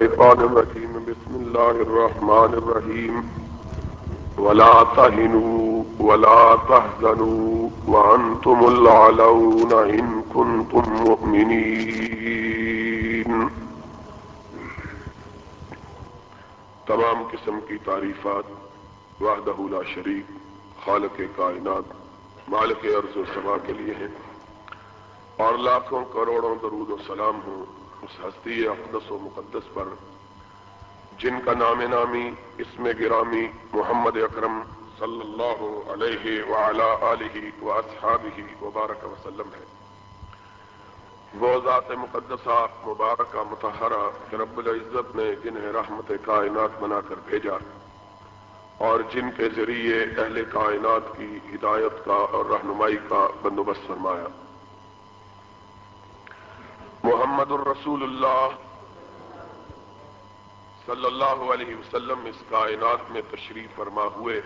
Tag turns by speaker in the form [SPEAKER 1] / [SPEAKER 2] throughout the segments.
[SPEAKER 1] الشيطان الرجيم. بسم الله الرحمن الرحيم. ولا تهنوا ولا تحزنوا وأنتم العلون إن كنتم مؤمنين. تمام قسم کی تعریفات. وحدہ لا شریک خالق کائنات، مالک عرض و سما کے لیے ہیں. اور لاکھوں کروڑوں درود و سلام ہوں اس ہستی اقدس و مقدس پر، جن کا نام نامی اسم گرامی محمد اکرم صلی اللہ علیہ وعلا آلہ و اصحابہ وبارک وسلم ہے۔ وہ ذات مقدسہ، مبارکہ متحرہ رب العزت نے جنہیں رحمت کائنات بنا کر بھیجا اور جن کے ذریعے اہل کائنات کی ہدایت کا اور رہنمائی کا بندوبست فرمایا۔ محمد الرسول اللہ صلی اللہ علیہ وسلم اس کائنات میں تشریف فرما ہوئے۔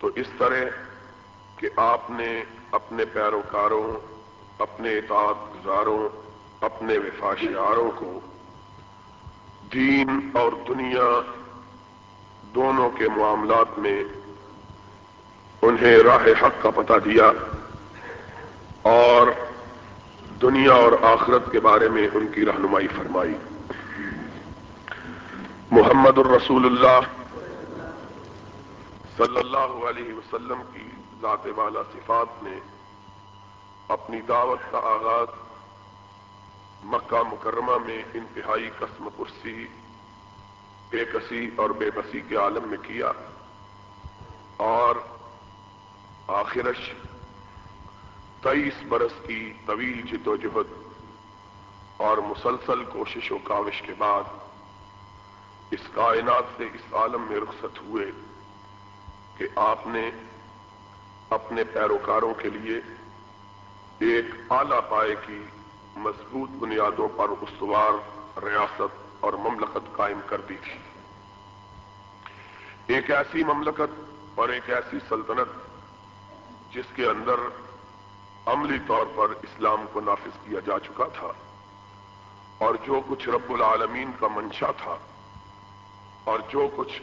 [SPEAKER 1] تو اس طرح کہ آپ نے اپنے پیروکاروں، اپنے اطاعت گزاروں، اپنے وفاشیاروں کو دین اور دنیا دونوں کے معاملات میں انہیں راہ حق کا پتہ دیا اور دنیا اور آخرت کے بارے میں ان کی رہنمائی فرمائی۔ محمد الرسول اللہ صلی اللہ علیہ وسلم کی ذات والا صفات نے اپنی دعوت کا آغاز مکہ مکرمہ میں انتہائی قسم کرسی بے کسی اور بے بسی کے عالم میں کیا اور آخرش تیئیس برس کی طویل جد و جہد اور مسلسل کوشش و کاوش کے بعد اس کائنات سے اس عالم میں رخصت ہوئے کہ آپ نے اپنے پیروکاروں کے لیے ایک اعلی پائے کی مضبوط بنیادوں پر استوار، ریاست اور مملکت قائم کر دی تھی۔ ایک ایسی مملکت اور ایک ایسی سلطنت جس کے اندر عملی طور پر اسلام کو نافذ کیا جا چکا تھا اور جو کچھ رب العالمین کا منشا تھا اور جو کچھ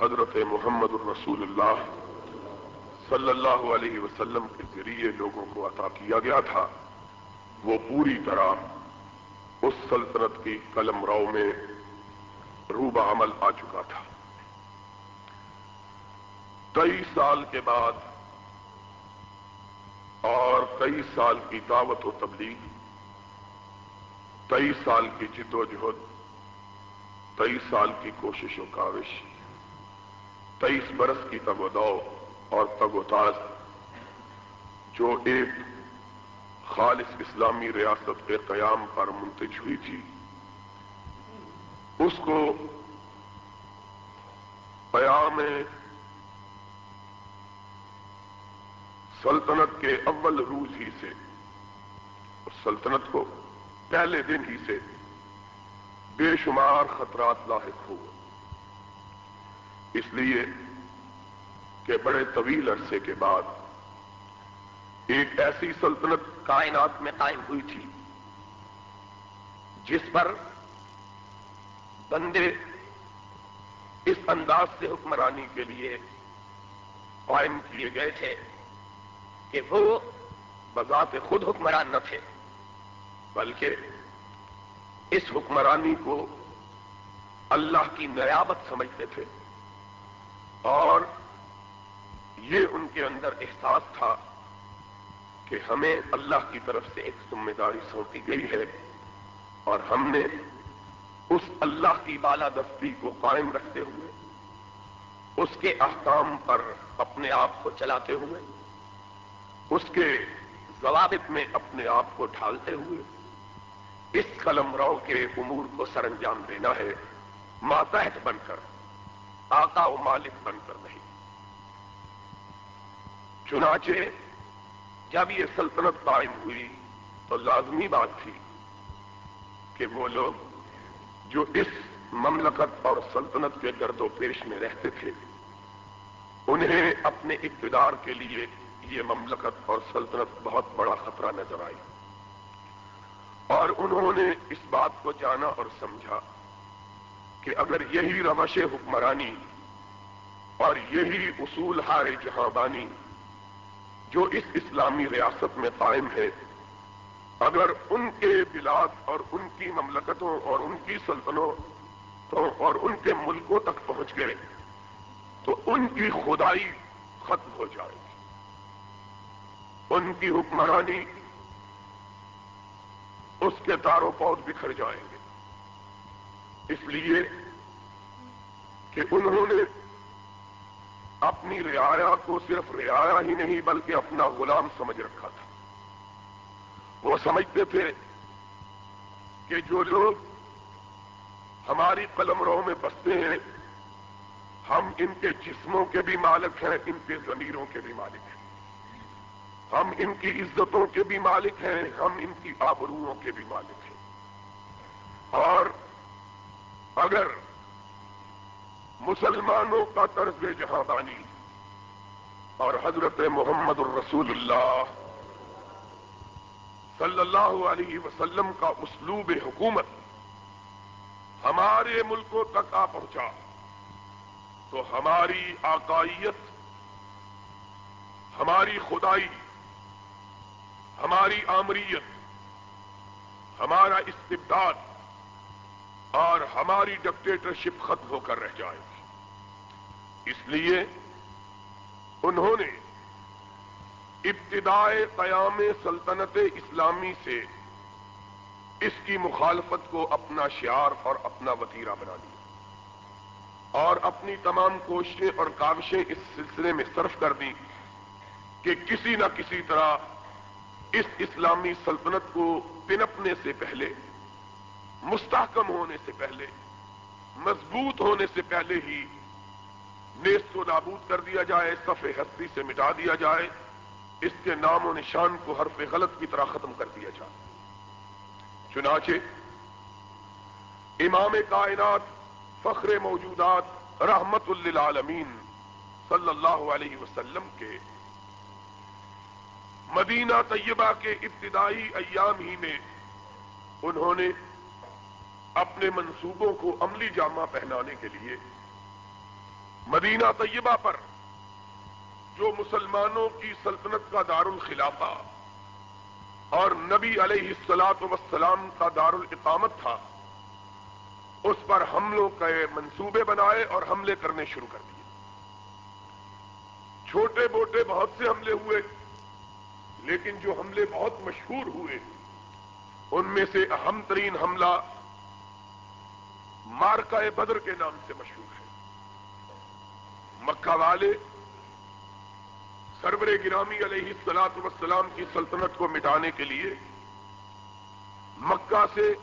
[SPEAKER 1] حضرت محمد الرسول اللہ صلی اللہ علیہ وسلم کے ذریعے لوگوں کو عطا کیا گیا تھا، وہ پوری طرح اس سلطنت کی قلم رو میں روبہ عمل آ چکا تھا۔ کئی سال کے بعد اور کئی سال کی دعوت و تبلیغ کئی سال کی جد و جہد تیئیس سال کی کوشش و کاوش تیئیس برس کی تگ و دو اور تگ و تاز، جو ایک خالص اسلامی ریاست کے قیام پر منتج ہوئی تھی۔ اس کو قیام سلطنت کے اول روز ہی سے، اس سلطنت کو پہلے دن ہی سے بے شمار خطرات لاحق ہو اس لیے کہ بڑے طویل عرصے کے بعد ایک ایسی سلطنت کائنات میں قائم ہوئی تھی، جس پر بندے اس انداز سے حکمرانی کے لیے قائم کیے گئے تھے۔ کہ وہ بذات خود حکمران نہ تھے، بلکہ اس حکمرانی کو اللہ کی نیابت سمجھتے تھے۔ اور یہ ان کے اندر احساس تھا کہ ہمیں اللہ کی طرف سے ایک ذمہ داری سونپی گئی ہے اور ہم نے اس اللہ کی بالادستی کو قائم رکھتے ہوئے، اس کے احکام پر اپنے آپ کو چلاتے ہوئے اس کے ضوابط میں اپنے آپ کو ڈھالتے ہوئے اس قلم رو کے امور کو سر انجام دینا ہے، ماتحت بن کر، آقا و مالک بن کر نہیں۔ چنانچہ جب یہ سلطنت قائم ہوئی تو لازمی بات تھی کہ وہ لوگ جو اس مملکت اور سلطنت کے گرد و پیش میں رہتے تھے، انہیں اپنے اقتدار کے لیے یہ مملکت اور سلطنت بہت بڑا خطرہ نظر آئی۔ اور انہوں نے اس بات کو جانا اور سمجھا کہ اگر یہی روش حکمرانی اور یہی اصول ہار جہاں بانی جو اس اسلامی ریاست میں قائم ہے، اگر ان کے بلاد اور ان کی مملکتوں اور ان کی سلطنتوں اور ان کے ملکوں تک پہنچ گئے، تو ان کی خدائی ختم ہو جائے گی۔ ان کی حکمرانی اس کے تاروں پود بکھر جائیں گے۔ اس لیے کہ انہوں نے اپنی رعایا کو صرف رعایا ہی نہیں بلکہ اپنا غلام سمجھ رکھا تھا۔ وہ سمجھتے تھے کہ جو لوگ ہماری قلم رو میں بستے ہیں، ہم ان کے جسموں کے بھی مالک ہیں، ان کے ضمیروں کے بھی مالک ہیں۔ ہم ان کی عزتوں کے بھی مالک ہیں، ہم ان کی آبروؤں کے بھی مالک ہیں۔ اور اگر مسلمانوں کا طرز جہاں بانی اور حضرت محمد الرسول اللہ صلی اللہ علیہ وسلم کا اسلوب حکومت ہمارے ملکوں تک آ پہنچا، تو ہماری آکائیت ہماری خدائی ہماری آمریت، ہمارا استبداد اور ہماری ڈکٹیٹرشپ ختم ہو کر رہ جائے گی۔ اس لیے انہوں نے ابتدائے قیام سلطنت اسلامی سے اس کی مخالفت کو اپنا شعار اور اپنا وطیرہ بنا لیا۔ اور اپنی تمام کوششیں اور کاوشیں اس سلسلے میں صرف کر دی کہ کسی نہ کسی طرح اس اسلامی سلطنت کو پنپنے سے پہلے، مستحکم ہونے سے پہلے، مضبوط ہونے سے پہلے ہی نیست کو نابود کر دیا جائے صف ہستی سے مٹا دیا جائے، اس کے نام و نشان کو حرف غلط کی طرح ختم کر دیا جائے۔ چنانچہ، امام کائنات فخر موجودات رحمت للعالمین صلی اللہ علیہ وسلم کے مدینہ طیبہ کے ابتدائی ایام ہی میں انہوں نے اپنے منصوبوں کو عملی جامہ پہنانے کے لیے مدینہ طیبہ پر جو مسلمانوں کی سلطنت کا دار الخلافہ اور نبی علیہ السلاط وسلام کا دار الاقامت تھا، اس پر حملوں کے منصوبے بنائے اور حملے کرنے شروع کر دیے۔ چھوٹے موٹے بہت سے حملے ہوئے۔ لیکن جو حملے بہت مشہور ہوئے، ان میں سے اہم ترین حملہ مارکا بدر کے نام سے مشہور ہے۔ مکہ والے سرور گرامی علیہ السلاط وسلام کی سلطنت کو مٹانے کے لیے مکہ سے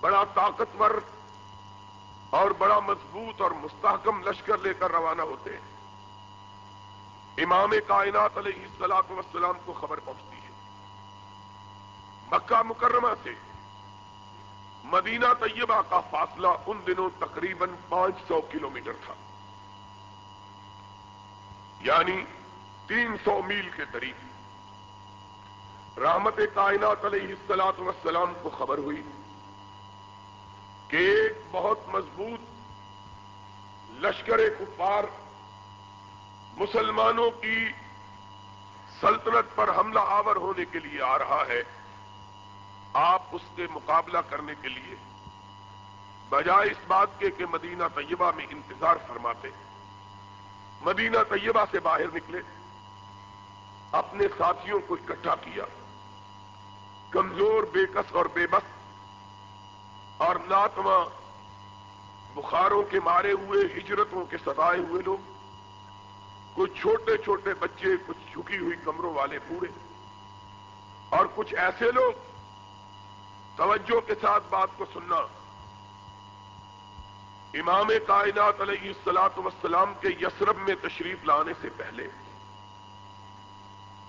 [SPEAKER 1] بڑا طاقتور اور بڑا مضبوط اور مستحکم لشکر لے کر روانہ ہوتے ہیں۔ امام کائنات علیہ السلاط وسلام کو خبر پہنچتی ہے۔ مکہ مکرمہ سے مدینہ طیبہ کا فاصلہ ان دنوں تقریباً پانچ سو کلومیٹر تھا۔ یعنی تین سو میل کے قریب۔ رحمت کائنات علیہ السلاط وسلام کو خبر ہوئی کہ ایک بہت مضبوط لشکر کفار مسلمانوں کی سلطنت پر حملہ آور ہونے کے لیے آ رہا ہے، آپ اس کے مقابلہ کرنے کے لیے بجائے اس بات کے کہ مدینہ طیبہ میں انتظار فرماتے مدینہ طیبہ سے باہر نکلے، اپنے ساتھیوں کو اکٹھا کیا۔ کمزور، بے کس اور بے بس اور ناتما بخاروں کے مارے ہوئے، ہجرتوں کے ستائے ہوئے لوگ کچھ چھوٹے چھوٹے بچے، کچھ جھکی ہوئی کمروں والے پورے اور کچھ ایسے لوگ توجہ کے ساتھ بات کو سننا۔ امام کائنات علیہ السلاط وسلام کے یسرب میں تشریف لانے سے پہلے،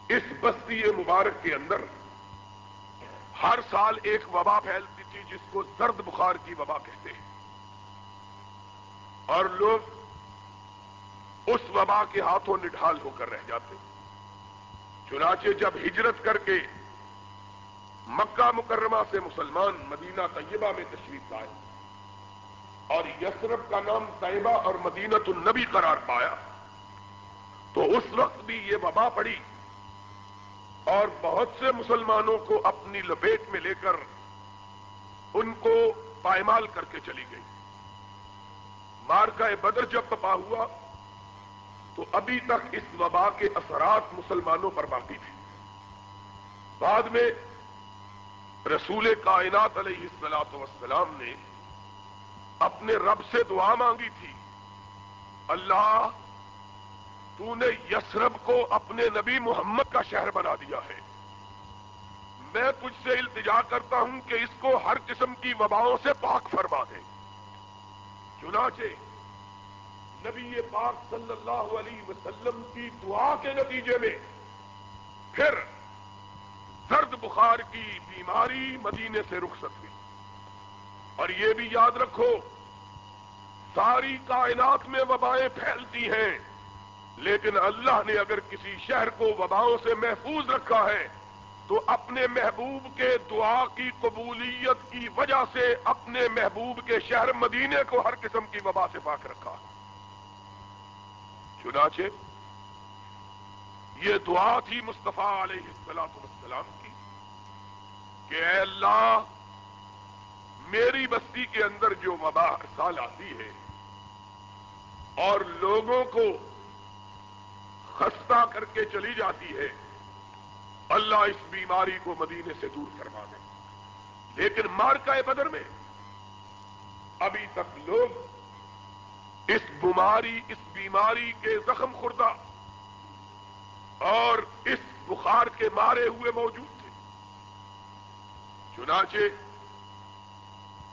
[SPEAKER 1] اس بستی مبارک کے اندر ہر سال ایک وبا پھیلتی تھی جس کو زرد بخار کی وبا کہتے ہیں۔ اور لوگ اس وبا کے ہاتھوں نڈھال ہو کر رہ جاتے۔ چنانچہ جب ہجرت کر کے مکہ مکرمہ سے مسلمان مدینہ طیبہ میں تشریف لائے اور یسرف کا نام طیبہ اور مدینہ النبی قرار پایا، تو اس وقت بھی یہ وبا پڑی اور بہت سے مسلمانوں کو اپنی لپیٹ میں لے کر ان کو پائمال کر کے چلی گئی۔ مارکا بدر جب پپا ہوا تو ابھی تک اس وبا کے اثرات مسلمانوں پر باقی تھے۔ بعد میں رسول کائنات علیہ السلاط وسلام نے اپنے رب سے دعا مانگی تھی، اللہ تو نے یسرب کو اپنے نبی محمد کا شہر بنا دیا ہے۔ میں تجھ سے التجا کرتا ہوں کہ اس کو ہر قسم کی وباؤں سے پاک فرما دے۔ چنانچہ نبی پاک صلی اللہ علیہ وسلم کی دعا کے نتیجے میں پھر سرد بخار کی بیماری مدینے سے رخصت ہوئی۔ اور یہ بھی یاد رکھو، ساری کائنات میں وبائیں پھیلتی ہیں، لیکن اللہ نے اگر کسی شہر کو وباؤں سے محفوظ رکھا ہے، تو اپنے محبوب کے دعا کی قبولیت کی وجہ سے اپنے محبوب کے شہر مدینے کو ہر قسم کی وبا سے پاک رکھا۔ چنانچہ یہ دعا تھی مصطفیٰ علیہ السلام والسلام کی کہ اے اللہ، میری بستی کے اندر جو وبا سال آتی ہے اور لوگوں کو خستہ کر کے چلی جاتی ہے، اللہ اس بیماری کو مدینے سے دور کروا دے۔ لیکن مارکا بدر میں ابھی تک لوگ اس بیماری اس بیماری کے زخم خوردہ اور اس بخار کے مارے ہوئے موجود تھے۔ چنانچہ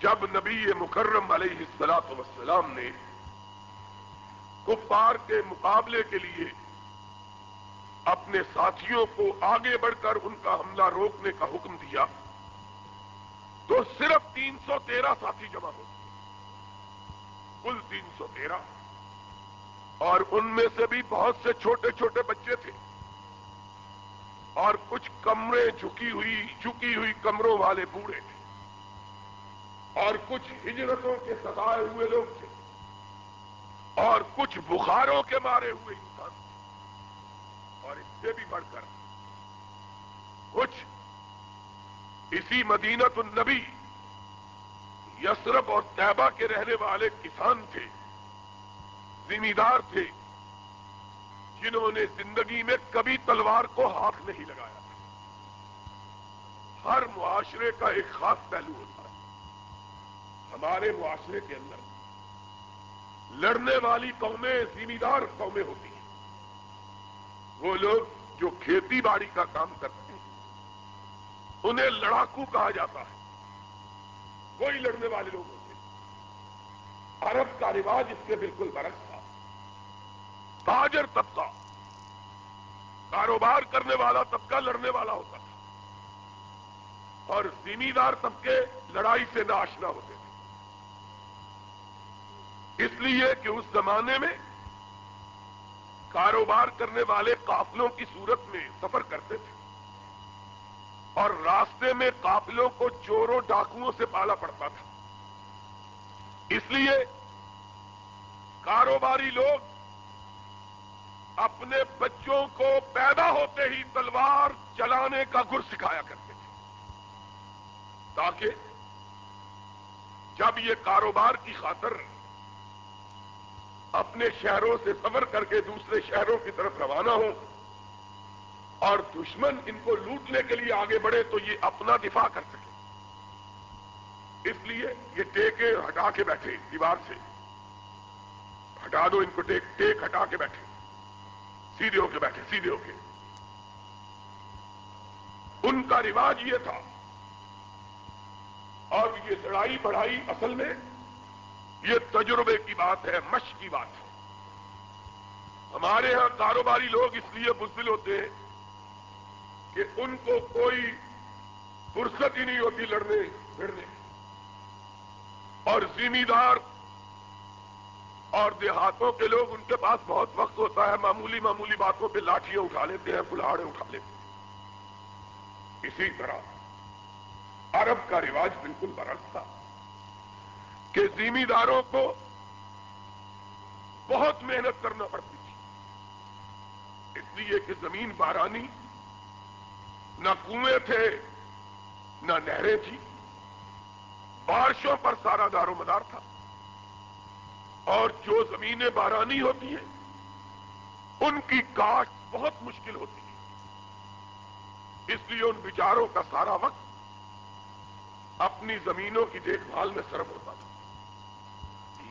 [SPEAKER 1] جب نبی مکرم علیہ السلاط وسلام نے کفار کے مقابلے کے لیے اپنے ساتھیوں کو آگے بڑھ کر ان کا حملہ روکنے کا حکم دیا تو صرف تین سو تیرہ ساتھی جمع ہوتے کل تین سو تیرہ۔ اور ان میں سے بھی بہت سے چھوٹے چھوٹے بچے تھے۔ اور کچھ کمرے جھکی ہوئی جھکی ہوئی کمروں والے بوڑھے تھے۔ اور کچھ ہجرتوں کے ستائے ہوئے لوگ تھے۔ اور کچھ بخاروں کے مارے ہوئے انسان تھے۔ اور اس سے بھی بڑھ کر کچھ اسی مدینت النبی یسرف اور طیبہ کے رہنے والے کسان تھے، زمیندار تھے، جنہوں نے زندگی میں کبھی تلوار کو ہاتھ نہیں لگایا۔ ہر معاشرے کا ایک خاص پہلو ہوتا ہے۔ ہمارے معاشرے کے اندر لڑنے والی قومیں زمیندار قومیں ہوتی ہیں۔ وہ لوگ جو کھیتی باڑی کا کام کرتے ہیں، انہیں لڑاکو کہا جاتا ہے۔ وہی لڑنے والے لوگ ہوتے عرب کا رواج اس کے بالکل برعکس تھا۔ تاجر طبقہ، کاروبار کرنے والا طبقہ لڑنے والا ہوتا تھا۔ اور زمیندار طبقے لڑائی سے ناشنا ہوتے تھے۔ اس لیے کہ اس زمانے میں کاروبار کرنے والے قافلوں کی صورت میں سفر کرتے تھے۔ اور راستے میں قافلوں کو چوروں ڈاکوؤں سے پالا پڑتا تھا۔ اس لیے کاروباری لوگ اپنے بچوں کو پیدا ہوتے ہی تلوار چلانے کا گر سکھایا کرتے تھے۔ تاکہ جب یہ کاروبار کی خاطر اپنے شہروں سے سفر کر کے دوسرے شہروں کی طرف روانہ ہوں اور دشمن ان کو لوٹنے کے لیے آگے بڑھے تو یہ اپنا دفاع کر سکے۔ اس لیے یہ ٹیکے ہٹا کے بیٹھے دیوار سے۔ ہٹا دو ان کو ٹیک ٹیک ہٹا کے بیٹھے۔ سیدھے ہو کے بیٹھے، سیدھے ہو کے۔ ان کا رواج یہ تھا۔ اور یہ لڑائی بڑھائی اصل میں یہ تجربے کی بات ہے، مشق کی بات ہے۔ ہمارے ہاں کاروباری لوگ اس لیے بزدل ہوتے ہیں۔ کہ ان کو کوئی فرصت ہی نہیں ہوتی لڑنے، بھیڑنے۔ اور زمیندار اور دیہاتوں کے لوگ، ان کے پاس بہت وقت ہوتا ہے، معمولی معمولی باتوں پہ لاٹھیاں اٹھا لیتے ہیں کلاڑے اٹھا لیتے ہیں۔ اسی طرح عرب کا رواج بالکل برعکس تھا کہ زمینداروں داروں کو بہت محنت کرنا پڑتی تھی۔ اس لیے کہ زمین بارانی نہ کنویں تھے، نہ نہریں تھی بارشوں پر سارا دار و مدار تھا۔ اور جو زمینیں بارانی ہوتی ہیں، ان کی کاشت بہت مشکل ہوتی ہے۔ اس لیے ان بیچاروں کا سارا وقت اپنی زمینوں کی دیکھ بھال میں صرف ہوتا تھا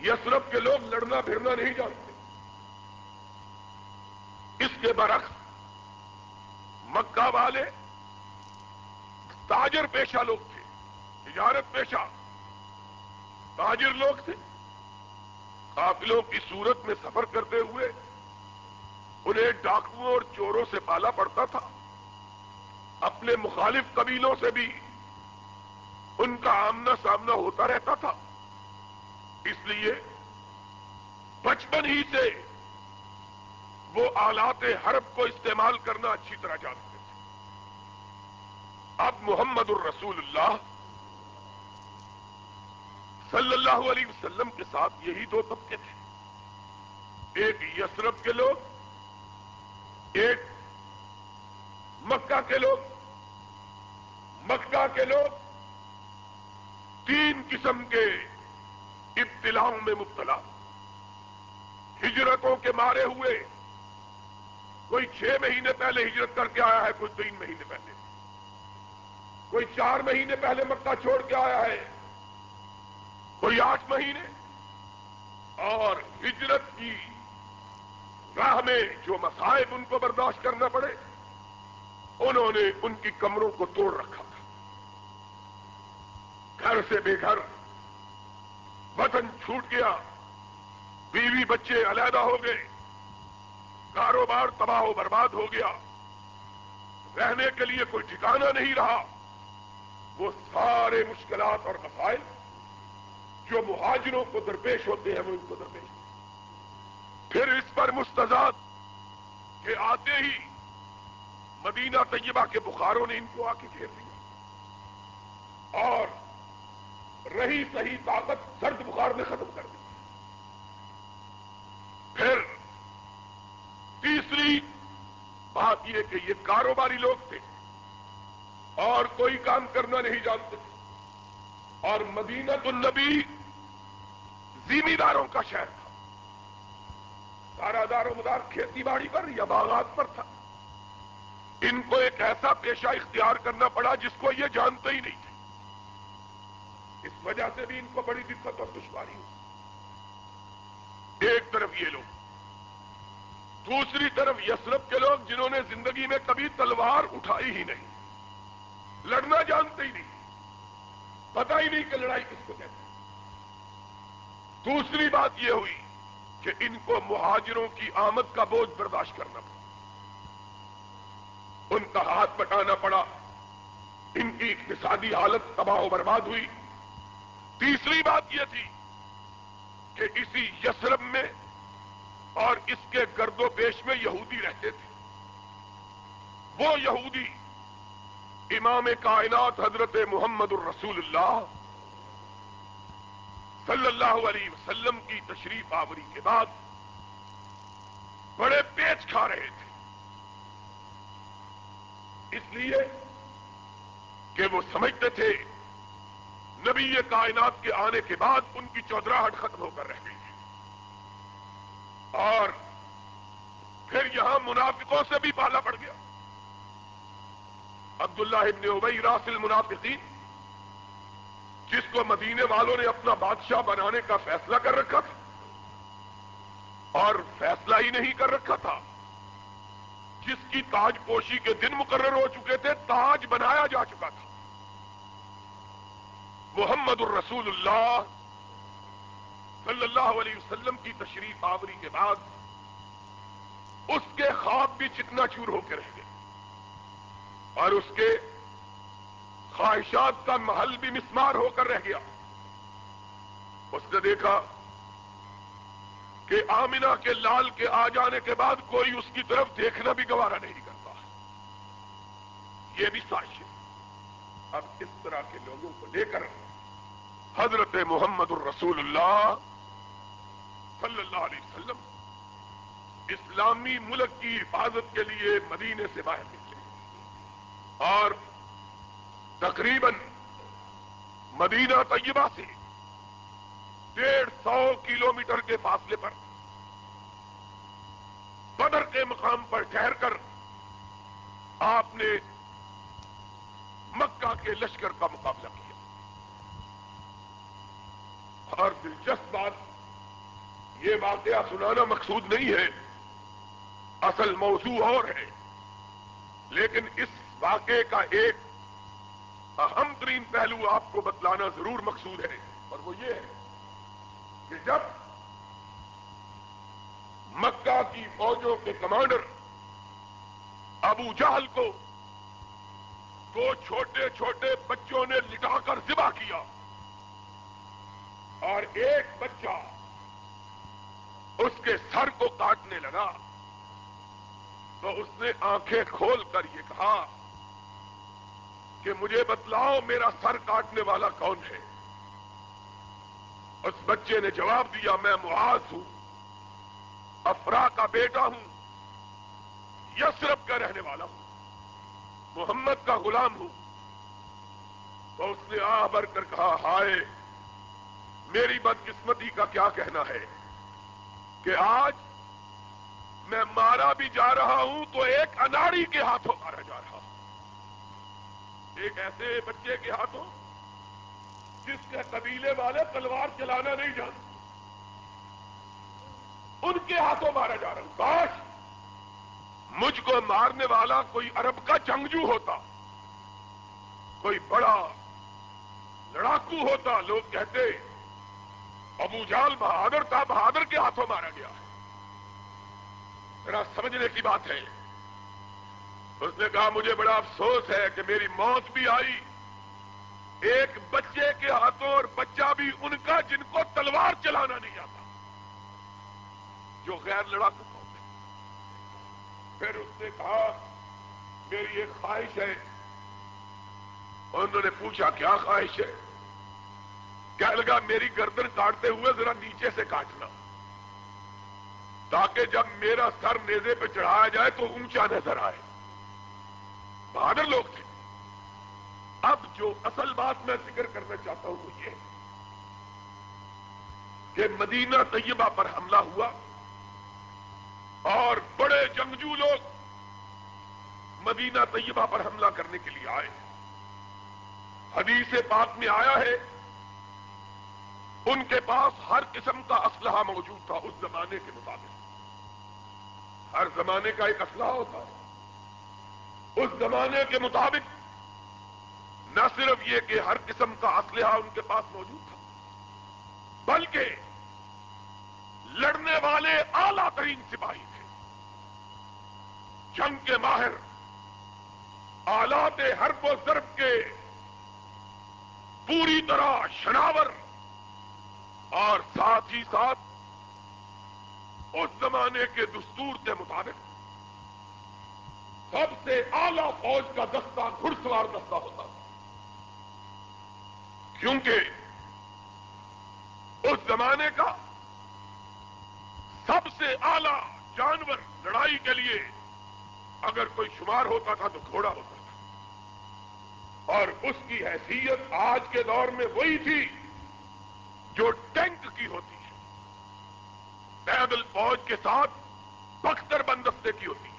[SPEAKER 1] یسرف کے لوگ لڑنا پھرنا نہیں جانتے۔ اس کے برعکس، مکہ والے تاجر پیشہ لوگ تھے، تجارت پیشہ۔ تاجر لوگ تھے۔ قافلوں کی صورت میں سفر کرتے ہوئے انہیں ڈاکوؤں اور چوروں سے پالا پڑتا تھا۔ اپنے مخالف قبیلوں سے بھی ان کا آمنا سامنا ہوتا رہتا تھا۔ اس لیے بچپن ہی سے وہ آلات حرب کو استعمال کرنا اچھی طرح جانتے اب محمد الرسول اللہ صلی اللہ علیہ وسلم کے ساتھ یہی دو طبقے تھے۔ ایک یسرف کے لوگ، ایک مکہ کے لوگ۔ مکہ کے لوگ تین قسم کے ابتلاؤں میں مبتلا۔ ہجرتوں کے مارے ہوئے۔ کوئی چھ مہینے پہلے ہجرت کر کے آیا ہے کوئی تین مہینے پہلے۔ کوئی چار مہینے پہلے مکہ چھوڑ کے آیا ہے، کوئی آٹھ مہینے، اور ہجرت کی راہ میں جو مسائب ان کو برداشت کرنا پڑے، انہوں نے ان کی کمروں کو توڑ رکھا تھا۔ گھر سے بے گھر وطن چھوٹ گیا، بیوی بچے علیحدہ ہو گئے، کاروبار تباہ و برباد ہو گیا۔ رہنے کے لیے کوئی ٹھکانہ نہیں رہا۔ وہ سارے مشکلات اور مسائل جو مہاجروں کو درپیش ہوتے ہیں وہ ان کو درپیش پھر اس پر مستضاد کہ آتے ہی مدینہ طیبہ کے بخاروں نے ان کو آ کے گھیر دیا اور رہی صحیح طاقت سرد بخار میں ختم کر دی۔ پھر تیسری بات یہ کہ یہ کاروباری لوگ تھے۔ اور کوئی کام کرنا نہیں جانتے۔ تھے اور مدینہ النبی زمینداروں کا شہر تھا۔ سارا دار و مدار کھیتی باڑی پر یا باغات پر تھا۔ ان کو ایک ایسا پیشہ اختیار کرنا پڑا جس کو یہ جانتے ہی نہیں تھے۔ اس وجہ سے بھی ان کو بڑی دقت اور دشواری ہوئی۔ ایک طرف یہ لوگ، دوسری طرف یسرف کے لوگ جنہوں نے زندگی میں کبھی تلوار اٹھائی ہی نہیں۔ لڑنا جانتے ہی نہیں۔ پتہ ہی نہیں کہ لڑائی کس کو کہتے ہیں۔ دوسری بات یہ ہوئی کہ ان کو مہاجروں کی آمد کا بوجھ برداشت کرنا پڑا۔ ان کا ہاتھ بٹانا پڑا۔ ان کی اقتصادی حالت تباہ و برباد ہوئی۔ تیسری بات یہ تھی کہ اسی یسرب میں اور اس کے گرد و پیش میں یہودی رہتے تھے۔ وہ یہودی امام کائنات حضرت محمد الرسول اللہ صلی اللہ علیہ وسلم کی تشریف آوری کے بعد بڑے پیچ کھا رہے تھے۔ اس لیے کہ وہ سمجھتے تھے نبی کائنات کے آنے کے بعد ان کی چودراہٹ ختم ہو کر رہ گئی۔ اور پھر یہاں منافقوں سے بھی پالا پڑ گیا۔ عبداللہ ابن ابئی راسل المنافقین، جس کو مدینے والوں نے اپنا بادشاہ بنانے کا فیصلہ کر رکھا تھا، اور فیصلہ ہی نہیں کر رکھا تھا، جس کی تاج پوشی کے دن مقرر ہو چکے تھے، تاج بنایا جا چکا تھا۔ محمد الرسول اللہ صلی اللہ علیہ وسلم کی تشریف آوری کے بعد، اس کے خواب بھی چکنا چور ہو کے رہ گئے۔ اور اس کے خواہشات کا محل بھی مسمار ہو کر رہ گیا۔ اس نے دیکھا کہ آمینہ کے لال کے آ جانے کے بعد کوئی اس کی طرف دیکھنا بھی گوارا نہیں کرتا۔ یہ بھی سازش ہے۔ اب اس طرح کے لوگوں کو لے کر حضرت محمد الرسول اللہ صلی اللہ علیہ وسلم اسلامی ملک کی حفاظت کے لیے مدینے سے باہر نکلے۔ اور تقریباً مدینہ طیبہ سے ڈیڑھ سو کلومیٹر کے فاصلے پر بدر کے مقام پر ٹھہر کر آپ نے مکہ کے لشکر کا مقابلہ کیا۔ اور دلچسپ بات، یہ واقعہ سنانا مقصود نہیں ہے، اصل موضوع اور ہے، لیکن اس واقعے کا ایک اہم ترین پہلو آپ کو بتلانا ضرور مقصود ہے۔ اور وہ یہ ہے کہ جب مکہ کی فوجوں کے کمانڈر ابو جہل کو دو چھوٹے چھوٹے بچوں نے لٹا کر ذبح کیا اور ایک بچہ اس کے سر کو کاٹنے لگا تو اس نے آنکھیں کھول کر یہ کہا کہ مجھے بتلاؤ میرا سر کاٹنے والا کون ہے۔ اس بچے نے جواب دیا، میں معاذ ہوں، افرا کا بیٹا ہوں، یسرف کا رہنے والا ہوں، محمد کا غلام ہوں۔ تو اس نے آ بھر کر کہا، ہائے، میری بدقسمتی کا کیا کہنا ہے کہ آج میں مارا بھی جا رہا ہوں تو ایک اناڑی کے ہاتھوں مارا جا رہا ہوں۔ ایک ایسے بچے کے ہاتھوں جس کے قبیلے والے تلوار چلانا نہیں جانتے، ان کے ہاتھوں مارا جا رہا ہوں کاش مجھ کو مارنے والا کوئی عرب کا جنگجو ہوتا، کوئی بڑا لڑاکو ہوتا، لوگ کہتے، ابو جال بہادر تھا، بہادر کے ہاتھوں مارا گیا ہے۔ ذرا سمجھنے کی بات ہے۔ اس نے کہا، مجھے بڑا افسوس ہے کہ میری موت بھی آئی۔ ایک بچے کے ہاتھوں اور بچہ بھی ان کا جن کو تلوار چلانا نہیں آتا، جو غیر لڑاکو قوم ہے۔ پھر اس نے کہا، میری ایک خواہش ہے۔ انہوں نے پوچھا، کیا خواہش ہے؟ کیا لگا، میری گردن کاٹتے ہوئے ذرا نیچے سے کاٹنا۔ تاکہ جب میرا سر نیزے پہ چڑھایا جائے تو اونچا نظر آئے۔ بہادر لوگ تھے۔ اب جو اصل بات میں ذکر کرنا چاہتا ہوں وہ یہ کہ مدینہ طیبہ پر حملہ ہوا اور بڑے جنگجو لوگ مدینہ طیبہ پر حملہ کرنے کے لیے آئے۔ حدیث پاک میں آیا ہے، ان کے پاس ہر قسم کا اسلحہ موجود تھا اس زمانے کے مطابق۔ ہر زمانے کا ایک اسلحہ ہوتا ہے۔ اس زمانے کے مطابق نہ صرف یہ کہ ہر قسم کا اسلحہ ان کے پاس موجود تھا، بلکہ لڑنے والے اعلی ترین سپاہی تھے۔ جنگ کے ماہر، آلات حرب و ضرب کے پوری طرح شناور، اور ساتھ ہی ساتھ اس زمانے کے دستور کے مطابق سب سے اعلی فوج کا دستہ گھڑ سوار دستہ ہوتا تھا۔ کیونکہ اس زمانے کا سب سے اعلی جانور لڑائی کے لیے اگر کوئی شمار ہوتا تھا تو گھوڑا ہوتا تھا۔ اور اس کی حیثیت آج کے دور میں وہی تھی جو ٹینک کی ہوتی ہے۔ پیدل فوج کے ساتھ بختر بندستے کی ہوتی ہے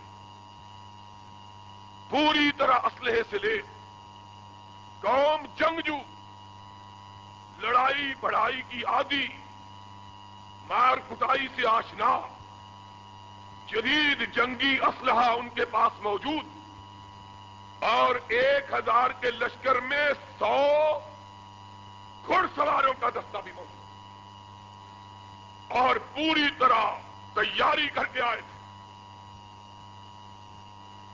[SPEAKER 1] پوری طرح اسلحے سے لے۔ قوم جنگجو لڑائی بڑھائی کی آدی مار کٹائی سے آشنا۔ جدید جنگی اسلحہ ان کے پاس موجود۔ اور ایک ہزار کے لشکر میں سو گھڑ سواروں کا دستہ بھی موجود۔ اور پوری طرح تیاری کر کے آئے تھے۔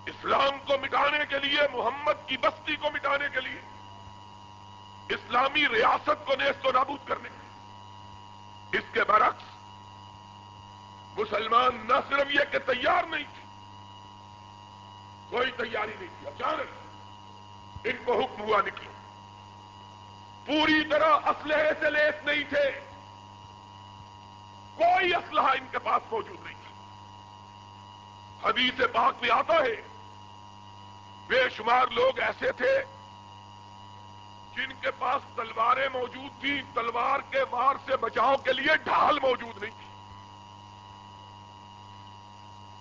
[SPEAKER 1] اسلام کو مٹانے کے لیے، محمد کی بستی کو مٹانے کے لیے، اسلامی ریاست کو نیست و نابود کرنے کے اس کے برعکس، مسلمان نہ صرف یہ کہ تیار نہیں تھے، کوئی تیاری نہیں تھی، اچانک ان کو حکم ہوا نکلو پوری طرح اسلحے سے لیس نہیں تھے۔ کوئی اسلحہ ان کے پاس موجود نہیں تھا۔ حدیث پاک میں آتا ہے بے شمار لوگ ایسے تھے جن کے پاس تلواریں موجود تھیں، تلوار کے وار سے بچاؤ کے لیے ڈھال موجود نہیں تھی۔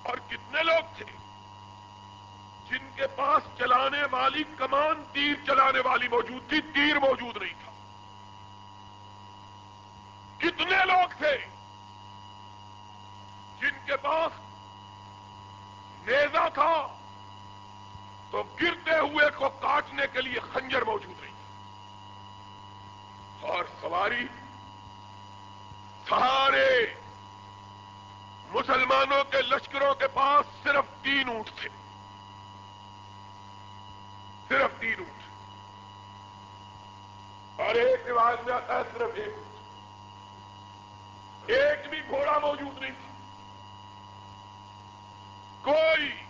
[SPEAKER 1] اور کتنے لوگ تھے جن کے پاس چلانے والی کمان تیر چلانے والی موجود تھی، تیر موجود نہیں تھا۔ کتنے لوگ تھے جن کے پاس نیزا تھا تو گرتے ہوئے کو کاٹنے کے لیے خنجر موجود نہیں اور سواری سارے مسلمانوں کے لشکروں کے پاس صرف تین اونٹ تھے۔ صرف تین اونٹ۔ اور ایک رواج میں آتا ہے صرف ایک اونٹ۔ ایک بھی گھوڑا موجود نہیں تھا۔ کوئی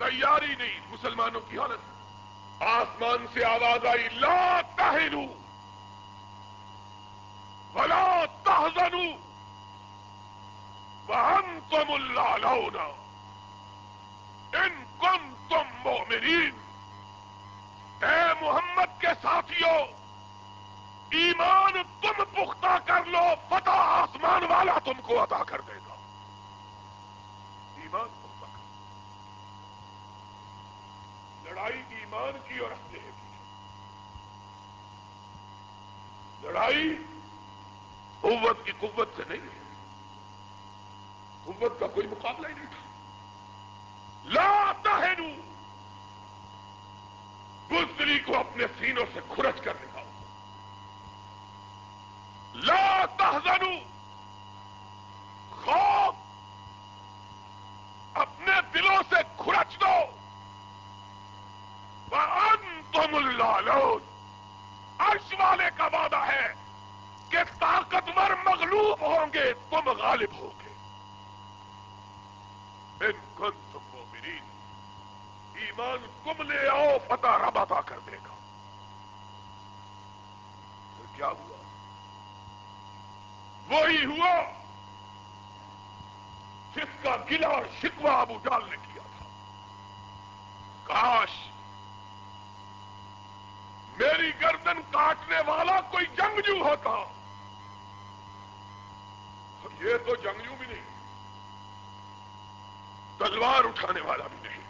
[SPEAKER 1] تیاری نہیں مسلمانوں کی حالت۔ آسمان سے آواز آئی، لا تہنو۔ ولا تحزنو وانتم اللالون ان کم تم مومنین اے محمد کے ساتھیوں، ایمان تم پختہ کر لو، فتح آسمان والا تم کو عطا کر دے گا ایمان لڑائی ایمان کی اور اسلحے کی لڑائی قوت کی قوت سے نہیں ہے۔ قوت کا کوئی مقابلہ ہی نہیں تھا۔ لا تہنو بزدری کو اپنے سینوں سے کھرچ کر دکھاؤ۔ لا تحزنو خوف اپنے دلوں سے کھرچ دو تم اللالون۔ عرش والے کا وعدہ ہے کہ طاقتور مغلوب ہوں گے، تم غالب ہو گے۔ ان کن تم مومنین، ایمان تم لے آؤ، فتح رب عطا کر دے گا۔ پھر کیا ہوا؟ وہی ہوا جس کا گلا اور شکوا ابو جال نے کیا تھا۔ کاش میری گردن کاٹنے والا کوئی جنگجو ہوتا۔ یہ تو جنگجو بھی نہیں، تلوار اٹھانے والا بھی نہیں۔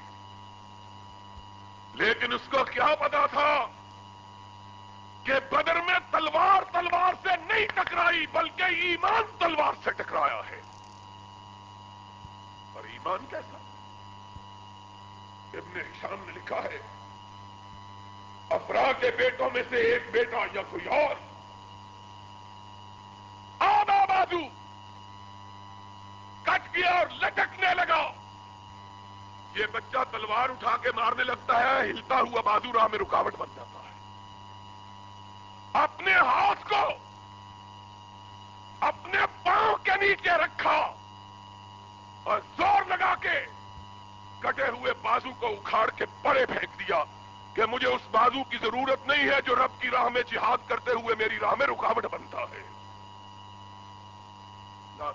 [SPEAKER 1] لیکن اس کو کیا پتا تھا کہ بدر میں تلوار تلوار سے نہیں ٹکرائی، بلکہ ایمان تلوار سے ٹکرایا ہے۔ اور ایمان کیسا؟ ابن شام نے لکھا ہے افرا کے بیٹوں میں سے ایک بیٹا یا کوئی اور آدھا بازو، کٹ گیا اور لٹکنے لگا۔ یہ بچہ تلوار اٹھا کے مارنے لگتا ہے، ہلتا ہوا بازو راہ میں رکاوٹ بن جاتا ہے۔ اپنے ہاتھ کو اپنے پاؤں کے نیچے رکھا اور زور لگا کے کٹے ہوئے بازو کو اکھاڑ کے پڑے پھینک دیا۔ کہ مجھے اس بازو کی ضرورت نہیں ہے جو رب کی راہ میں جہاد کرتے ہوئے میری راہ میں رکاوٹ بنتا ہے۔ لا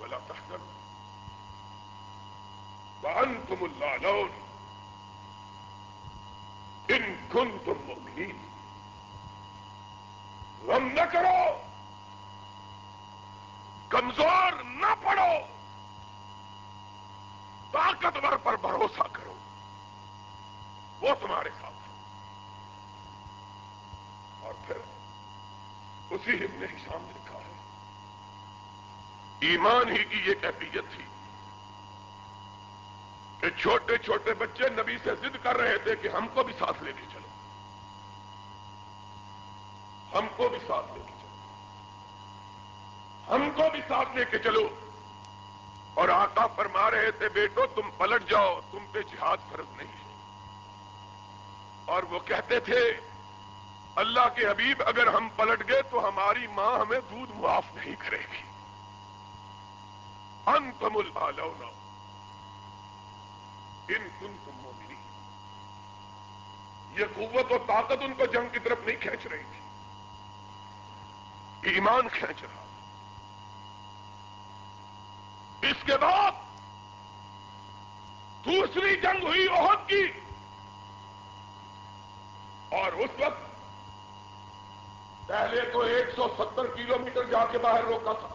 [SPEAKER 1] ولا تحزن وانتم اللالون ان کنتم مؤمنین۔ غم نہ کرو۔ کمزور نہ پڑو۔ طاقتور پر بھروسہ کرو۔ وہ تمہارے ساتھ اور پھر اسی ابن ہشام نے لکھا ہے۔ ایمان ہی کی یہ کیفیت تھی کہ چھوٹے چھوٹے بچے نبی سے ضد کر رہے تھے کہ ہم کو بھی ساتھ لے کے چلو۔ ہم کو بھی ساتھ لے کے چلو۔ ہم کو بھی ساتھ لے کے چلو۔ اور آقا فرما رہے تھے، بیٹو، تم پلٹ جاؤ، تم پہ جہاد فرض نہیں ہے. اور وہ کہتے تھے، اللہ کے حبیب، اگر ہم پلٹ گئے تو ہماری ماں ہمیں دودھ معاف نہیں کرے گی. انتم العلونا ان تم تم مومنی یہ قوت و طاقت ان کو جنگ کی طرف نہیں کھینچ رہی تھی، ایمان کھینچ رہا اس کے بعد دوسری جنگ ہوئی عہد کی۔ اور اس وقت پہلے تو ایک سو ستر کلو میٹر جا کے باہر روکا تھا۔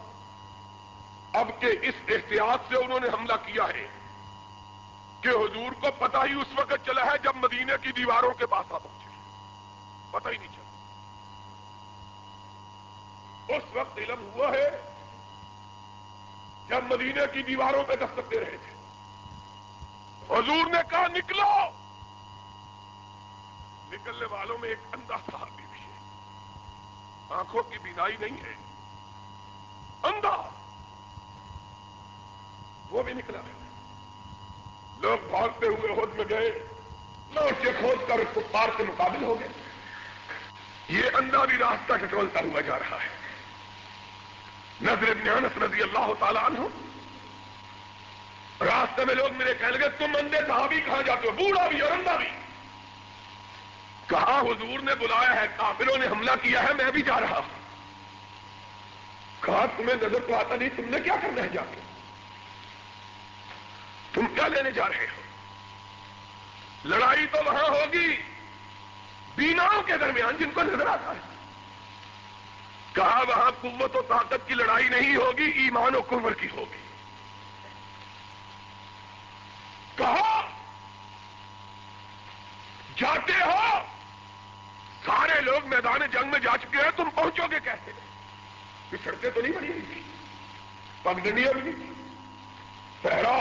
[SPEAKER 1] اب کے اس احتیاط سے انہوں نے حملہ کیا ہے کہ حضور کو پتا ہی اس وقت چلا ہے جب مدینے کی دیواروں کے پاس آ پہنچے۔ پتہ ہی نہیں چلا۔ اس وقت علم ہوا ہے جب مدینے کی دیواروں پہ دستک دے رہے تھے۔ حضور نے کہا، نکلو۔ نکلنے والوں میں ایک اندھا صحابی بھی ہے۔ آنکھوں کی بینائی نہیں ہے۔ اندھا۔ وہ بھی نکلا۔ لوگ بھاگتے ہوئے ہود میں گئے۔ لوٹ کے کھود کر اس کو پار کے مقابل ہو گئے۔ یہ اندھا بھی راستہ ٹٹولتا ہوا جا رہا ہے۔ نظر ابن انس رضی اللہ تعالیٰ عنہ۔ راستے میں لوگ میرے کہنے لگے، تم اندھے صحابی کہاں جاتے ہو؟ بوڑھا بھی اور اندھا بھی۔ کہا، حضور نے بلایا ہے، کافروں نے حملہ کیا ہے، میں بھی جا رہا ہوں۔ کہا، تمہیں نظر تو آتا نہیں، تم نے کیا کرنا ہے جا کے؟ تم کیا لینے جا رہے ہو؟ لڑائی تو وہاں ہوگی، بیناؤں کے درمیان جن کو نظر آتا ہے۔ کہا وہاں قوت و طاقت کی لڑائی نہیں ہوگی، ایمان و کمر کی ہوگی۔ کہا جاتے ہو، سارے لوگ میدان جنگ میں جا چکے ہیں، تم پہنچو گے کیسے؟ سڑکیں تو نہیں بنی ہوئی پگڈنڈیاں بھی نہیں پہرا